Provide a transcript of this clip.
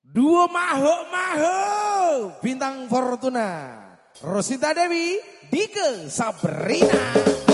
Duo Maho-Maho Bintang Fortuna. Rosita Dewi Dike Sabrina.